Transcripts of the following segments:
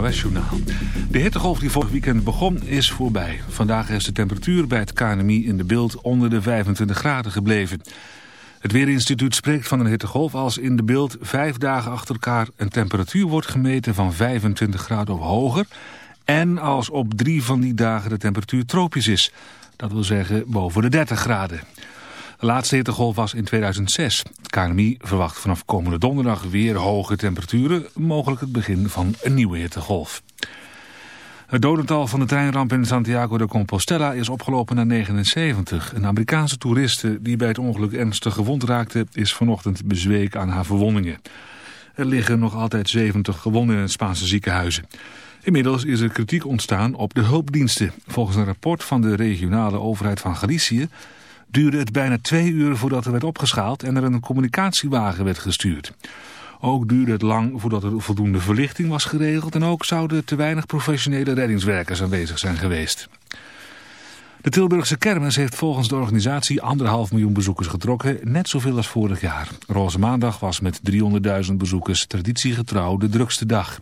NOS-journaal. De hittegolf die vorig weekend begon is voorbij. Vandaag is de temperatuur bij het KNMI in de beeld onder de 25 graden gebleven. Het Weerinstituut spreekt van een hittegolf als in de beeld vijf dagen achter elkaar een temperatuur wordt gemeten van 25 graden of hoger... en als op drie van die dagen de temperatuur tropisch is. Dat wil zeggen boven de 30 graden. De laatste hittegolf was in 2006. Het verwacht vanaf komende donderdag weer hoge temperaturen, mogelijk het begin van een nieuwe hittegolf. Het dodental van de treinramp in Santiago de Compostela is opgelopen naar 79. Een Amerikaanse toeriste die bij het ongeluk ernstig gewond raakte... is vanochtend bezweken aan haar verwondingen. Er liggen nog altijd 70 gewonden in het Spaanse ziekenhuizen. Inmiddels is er kritiek ontstaan op de hulpdiensten. Volgens een rapport van de regionale overheid van Galicië duurde het bijna twee uur voordat er werd opgeschaald en er een communicatiewagen werd gestuurd. Ook duurde het lang voordat er voldoende verlichting was geregeld en ook zouden te weinig professionele reddingswerkers aanwezig zijn geweest. De Tilburgse kermis heeft volgens de organisatie anderhalf miljoen bezoekers getrokken, net zoveel als vorig jaar. Roze Maandag was met 300.000 bezoekers traditiegetrouw de drukste dag.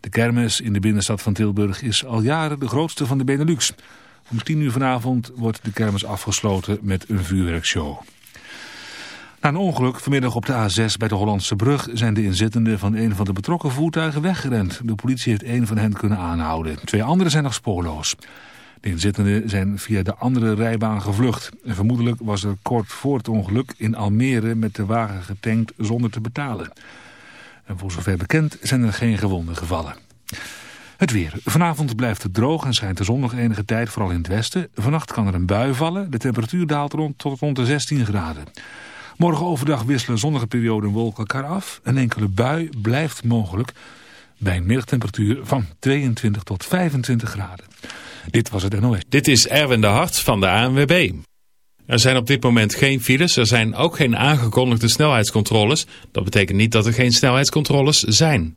De kermis in de binnenstad van Tilburg is al jaren de grootste van de Benelux. Om tien uur vanavond wordt de kermis afgesloten met een vuurwerkshow. Na een ongeluk vanmiddag op de A6 bij de Hollandse brug zijn de inzittenden van een van de betrokken voertuigen weggerend. De politie heeft één van hen kunnen aanhouden. Twee anderen zijn nog spoorloos. De inzittenden zijn via de andere rijbaan gevlucht. En vermoedelijk was er kort voor het ongeluk in Almere met de wagen getankt zonder te betalen. En voor zover bekend zijn er geen gewonden gevallen. Het weer. Vanavond blijft het droog en schijnt de zon nog enige tijd, vooral in het westen. Vannacht kan er een bui vallen. De temperatuur daalt rond, tot rond de 16 graden. Morgen overdag wisselen zonnige perioden en wolken elkaar af. Een enkele bui blijft mogelijk bij een middagtemperatuur van 22 tot 25 graden. Dit was het NOS. Dit is Erwin de Hart van de ANWB. Er zijn op dit moment geen files, er zijn ook geen aangekondigde snelheidscontroles. Dat betekent niet dat er geen snelheidscontroles zijn.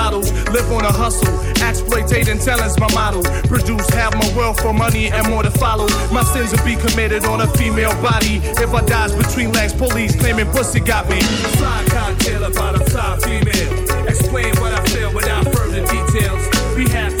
Lottos, live on a hustle. Exploitating talent's my model. Produce half my wealth for money and more to follow. My sins will be committed on a female body. If I dies between legs, police claiming pussy got me. Fly cocktail about a fly female. Explain what I feel without further details. We had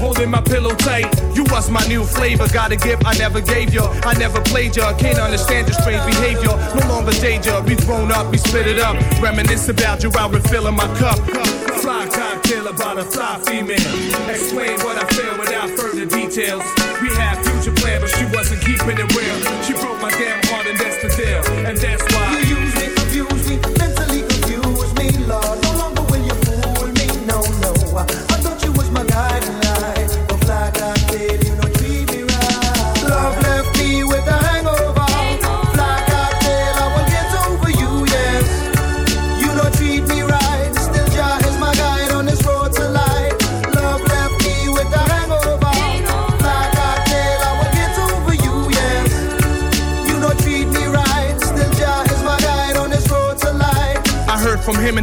holding my pillow tight. You was my new flavor, got a gift I never gave you. I never played you, can't understand your strange behavior. No longer danger, we thrown up, we split it up. Reminisce about you while refilling my cup. Fly cocktail about a fly female. Explain what I feel without further details. We had future plans, but she wasn't keeping it real. She broke my damn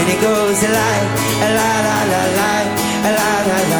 And it goes la a la la la la la la la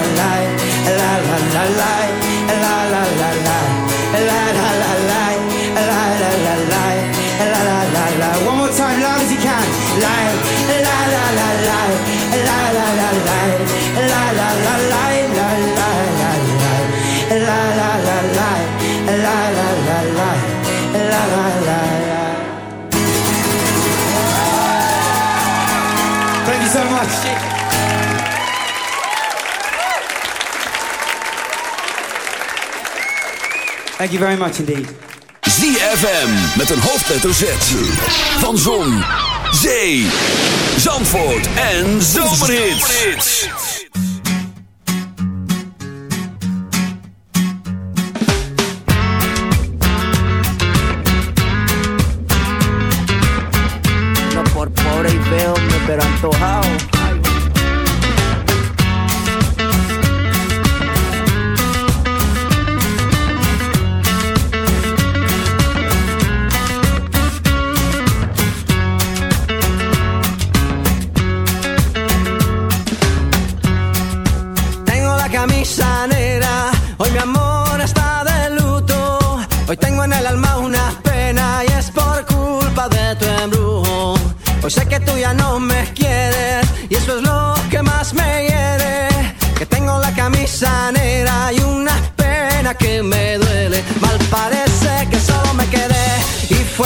Thank you very much indeed. ZFM met een hoofdletter Z. Van Zon, Zee, Zandvoort en Zomerhits.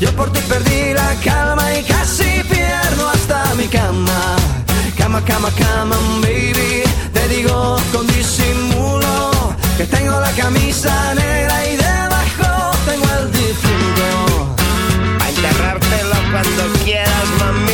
Yo por ti perdí la calma y casi pierdo hasta mi cama. Cama, cama, cama, baby. Te digo con disimulo que tengo la camisa negra y debajo tengo el difunto. A enterrártelo cuando quieras, mamita.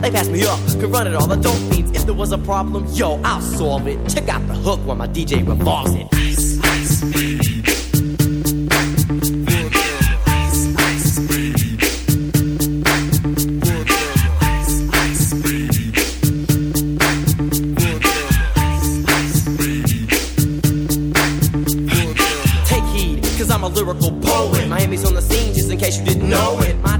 They passed me up, could run it all. The dope fiends. If there was a problem, yo, I'll solve it. Check out the hook while my DJ revolves it. Take heed, cause I'm a lyrical poet. Miami's on the scene, just in case you didn't know it. My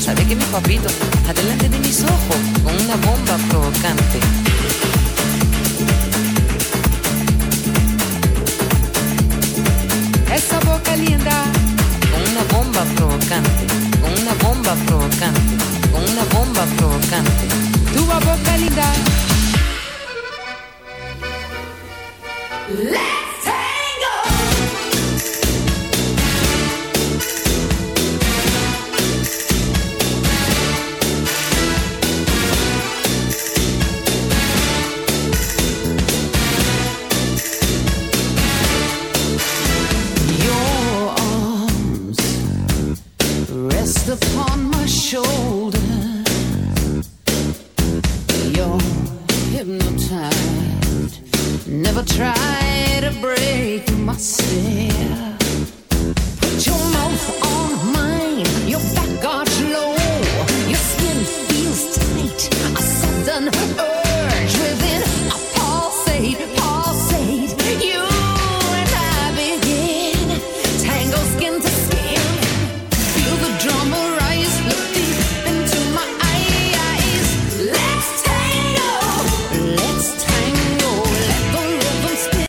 sabe que mi papito, adelante de mis ojos, con una bomba provocante. Essa boca linda, Con una bomba provocante, con una bomba provocante, con una bomba provocante. tua boca linda. Let's